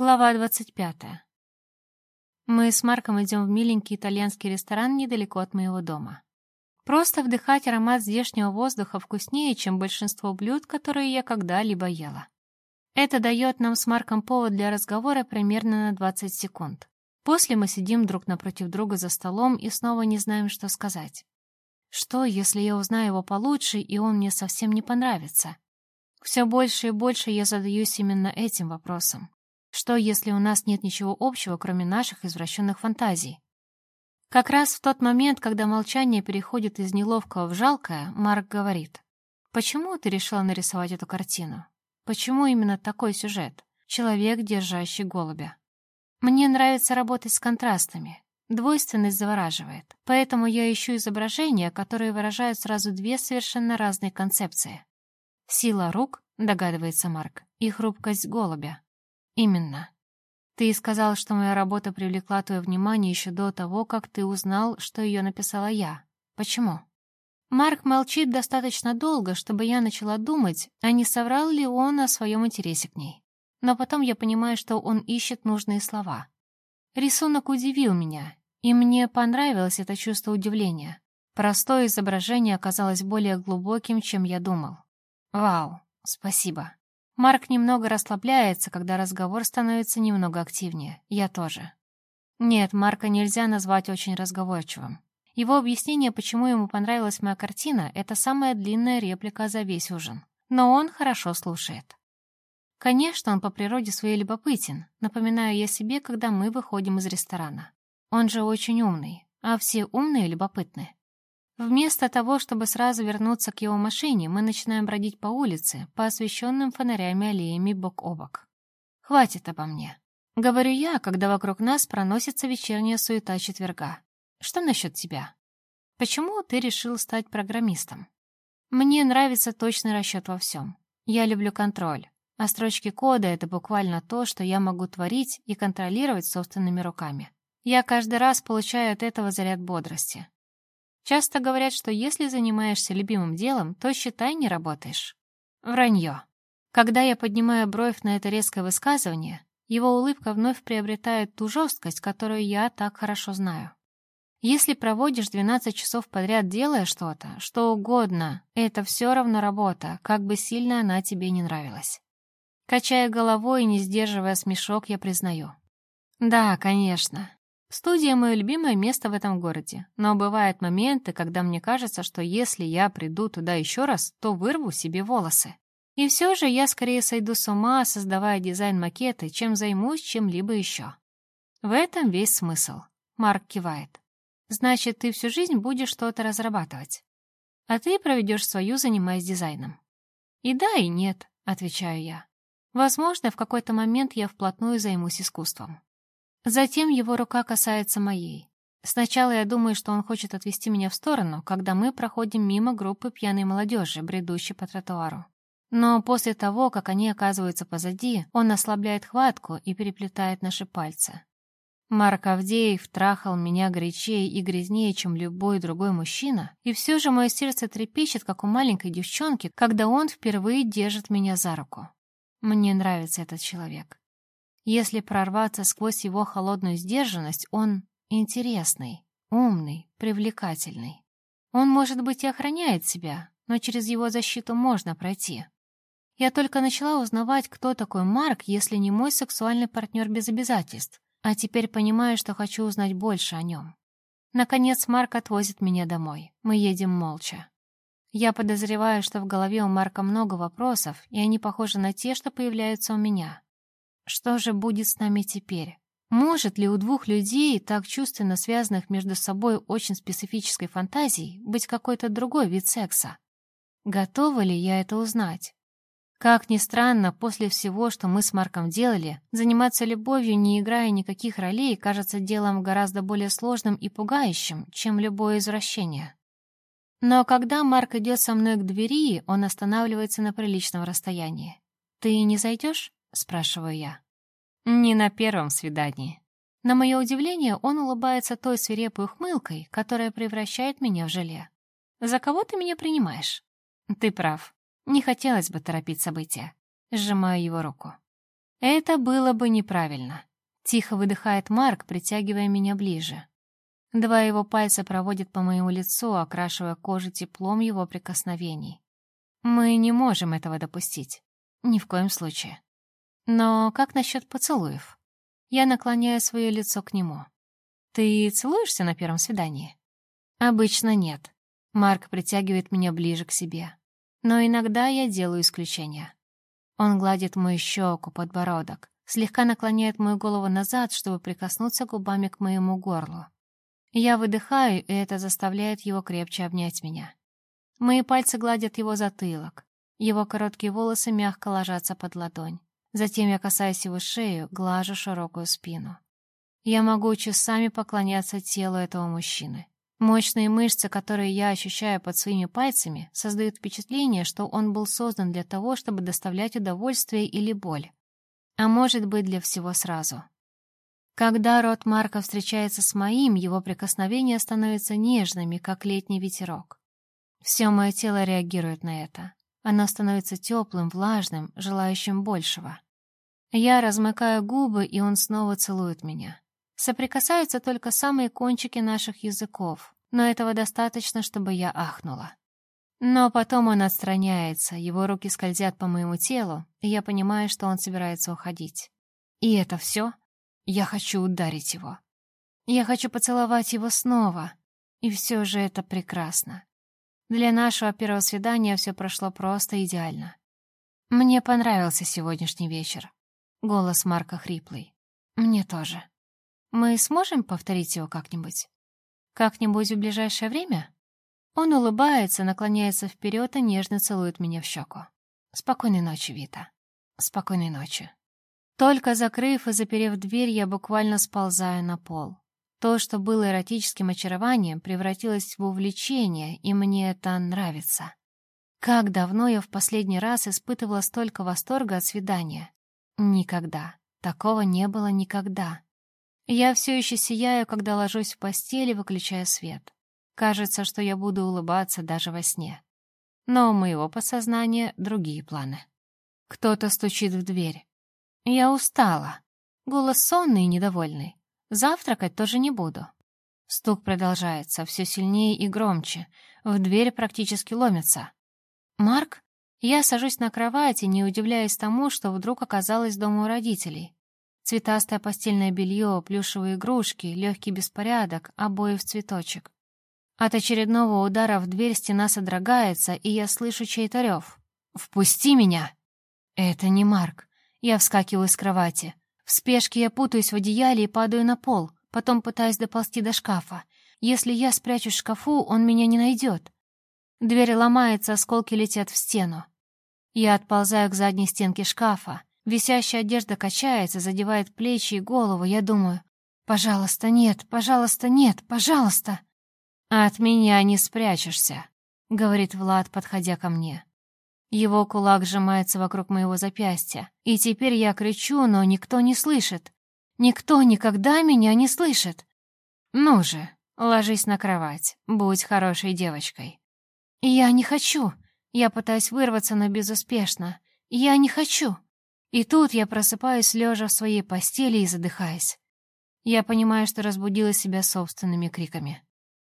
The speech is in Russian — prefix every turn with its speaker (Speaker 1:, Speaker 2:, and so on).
Speaker 1: Глава двадцать пятая. Мы с Марком идем в миленький итальянский ресторан недалеко от моего дома. Просто вдыхать аромат здешнего воздуха вкуснее, чем большинство блюд, которые я когда-либо ела. Это дает нам с Марком повод для разговора примерно на 20 секунд. После мы сидим друг напротив друга за столом и снова не знаем, что сказать. Что, если я узнаю его получше, и он мне совсем не понравится? Все больше и больше я задаюсь именно этим вопросом. Что, если у нас нет ничего общего, кроме наших извращенных фантазий? Как раз в тот момент, когда молчание переходит из неловкого в жалкое, Марк говорит. «Почему ты решила нарисовать эту картину? Почему именно такой сюжет? Человек, держащий голубя. Мне нравится работать с контрастами. Двойственность завораживает. Поэтому я ищу изображения, которые выражают сразу две совершенно разные концепции. Сила рук, догадывается Марк, и хрупкость голубя. «Именно. Ты сказал, что моя работа привлекла твое внимание еще до того, как ты узнал, что ее написала я. Почему?» Марк молчит достаточно долго, чтобы я начала думать, а не соврал ли он о своем интересе к ней. Но потом я понимаю, что он ищет нужные слова. Рисунок удивил меня, и мне понравилось это чувство удивления. Простое изображение оказалось более глубоким, чем я думал. Вау, спасибо. Марк немного расслабляется, когда разговор становится немного активнее. Я тоже. Нет, Марка нельзя назвать очень разговорчивым. Его объяснение, почему ему понравилась моя картина, это самая длинная реплика за весь ужин. Но он хорошо слушает. Конечно, он по природе своей любопытен, напоминаю я себе, когда мы выходим из ресторана. Он же очень умный, а все умные любопытны. Вместо того, чтобы сразу вернуться к его машине, мы начинаем бродить по улице, по освещенным фонарями аллеями бок о бок. «Хватит обо мне», — говорю я, когда вокруг нас проносится вечерняя суета четверга. «Что насчет тебя? Почему ты решил стать программистом?» Мне нравится точный расчет во всем. Я люблю контроль. А строчки кода — это буквально то, что я могу творить и контролировать собственными руками. Я каждый раз получаю от этого заряд бодрости. Часто говорят, что если занимаешься любимым делом, то, считай, не работаешь. Вранье. Когда я поднимаю бровь на это резкое высказывание, его улыбка вновь приобретает ту жесткость, которую я так хорошо знаю. Если проводишь 12 часов подряд, делая что-то, что угодно, это все равно работа, как бы сильно она тебе не нравилась. Качая головой и не сдерживая смешок, я признаю. Да, конечно, Студия — мое любимое место в этом городе, но бывают моменты, когда мне кажется, что если я приду туда еще раз, то вырву себе волосы. И все же я скорее сойду с ума, создавая дизайн-макеты, чем займусь чем-либо еще. В этом весь смысл. Марк кивает. Значит, ты всю жизнь будешь что-то разрабатывать. А ты проведешь свою, занимаясь дизайном. И да, и нет, отвечаю я. Возможно, в какой-то момент я вплотную займусь искусством. Затем его рука касается моей. Сначала я думаю, что он хочет отвести меня в сторону, когда мы проходим мимо группы пьяной молодежи, бредущей по тротуару. Но после того, как они оказываются позади, он ослабляет хватку и переплетает наши пальцы. Марк Авдеев трахал меня горячее и грязнее, чем любой другой мужчина, и все же мое сердце трепещет, как у маленькой девчонки, когда он впервые держит меня за руку. Мне нравится этот человек. Если прорваться сквозь его холодную сдержанность, он интересный, умный, привлекательный. Он, может быть, и охраняет себя, но через его защиту можно пройти. Я только начала узнавать, кто такой Марк, если не мой сексуальный партнер без обязательств, а теперь понимаю, что хочу узнать больше о нем. Наконец Марк отвозит меня домой. Мы едем молча. Я подозреваю, что в голове у Марка много вопросов, и они похожи на те, что появляются у меня. Что же будет с нами теперь? Может ли у двух людей, так чувственно связанных между собой очень специфической фантазией, быть какой-то другой вид секса? Готова ли я это узнать? Как ни странно, после всего, что мы с Марком делали, заниматься любовью, не играя никаких ролей, кажется делом гораздо более сложным и пугающим, чем любое извращение. Но когда Марк идет со мной к двери, он останавливается на приличном расстоянии. «Ты не зайдешь?» — спрашиваю я. «Не на первом свидании». На мое удивление, он улыбается той свирепой ухмылкой, которая превращает меня в желе. «За кого ты меня принимаешь?» «Ты прав. Не хотелось бы торопить события». Сжимаю его руку. Это было бы неправильно. Тихо выдыхает Марк, притягивая меня ближе. Два его пальца проводят по моему лицу, окрашивая кожу теплом его прикосновений. Мы не можем этого допустить. Ни в коем случае. Но как насчет поцелуев? Я наклоняю свое лицо к нему. Ты целуешься на первом свидании? Обычно нет. Марк притягивает меня ближе к себе. Но иногда я делаю исключения. Он гладит мою щеку, подбородок, слегка наклоняет мою голову назад, чтобы прикоснуться губами к моему горлу. Я выдыхаю, и это заставляет его крепче обнять меня. Мои пальцы гладят его затылок. Его короткие волосы мягко ложатся под ладонь. Затем я касаюсь его шею, глажу широкую спину. Я могу часами поклоняться телу этого мужчины. Мощные мышцы, которые я ощущаю под своими пальцами, создают впечатление, что он был создан для того, чтобы доставлять удовольствие или боль. А может быть, для всего сразу. Когда рот Марка встречается с моим, его прикосновения становятся нежными, как летний ветерок. Все мое тело реагирует на это. Оно становится теплым, влажным, желающим большего. Я размыкаю губы, и он снова целует меня. Соприкасаются только самые кончики наших языков, но этого достаточно, чтобы я ахнула. Но потом он отстраняется, его руки скользят по моему телу, и я понимаю, что он собирается уходить. И это все? Я хочу ударить его. Я хочу поцеловать его снова. И все же это прекрасно. Для нашего первого свидания все прошло просто идеально. Мне понравился сегодняшний вечер. Голос Марка хриплый. Мне тоже. Мы сможем повторить его как-нибудь? Как-нибудь в ближайшее время? Он улыбается, наклоняется вперед и нежно целует меня в щеку. Спокойной ночи, Вита. Спокойной ночи. Только закрыв и заперев дверь, я буквально сползаю на пол. То, что было эротическим очарованием, превратилось в увлечение, и мне это нравится. Как давно я в последний раз испытывала столько восторга от свидания? Никогда. Такого не было никогда. Я все еще сияю, когда ложусь в постели, выключая свет. Кажется, что я буду улыбаться даже во сне. Но у моего подсознания другие планы. Кто-то стучит в дверь. Я устала. Голос сонный и недовольный. Завтракать тоже не буду. Стук продолжается, все сильнее и громче. В дверь практически ломится. «Марк?» Я сажусь на кровати, не удивляясь тому, что вдруг оказалась дома у родителей. Цветастое постельное белье, плюшевые игрушки, легкий беспорядок, обои в цветочек. От очередного удара в дверь стена содрогается, и я слышу чей-то рев. «Впусти меня!» Это не Марк. Я вскакиваю с кровати. В спешке я путаюсь в одеяле и падаю на пол, потом пытаюсь доползти до шкафа. Если я спрячусь в шкафу, он меня не найдет. Дверь ломается, осколки летят в стену. Я отползаю к задней стенке шкафа. Висящая одежда качается, задевает плечи и голову. Я думаю, «Пожалуйста, нет, пожалуйста, нет, пожалуйста!» «От меня не спрячешься», — говорит Влад, подходя ко мне. Его кулак сжимается вокруг моего запястья, и теперь я кричу, но никто не слышит. Никто никогда меня не слышит. Ну же, ложись на кровать, будь хорошей девочкой. Я не хочу. Я пытаюсь вырваться, но безуспешно. Я не хочу. И тут я просыпаюсь, лежа в своей постели и задыхаясь. Я понимаю, что разбудила себя собственными криками.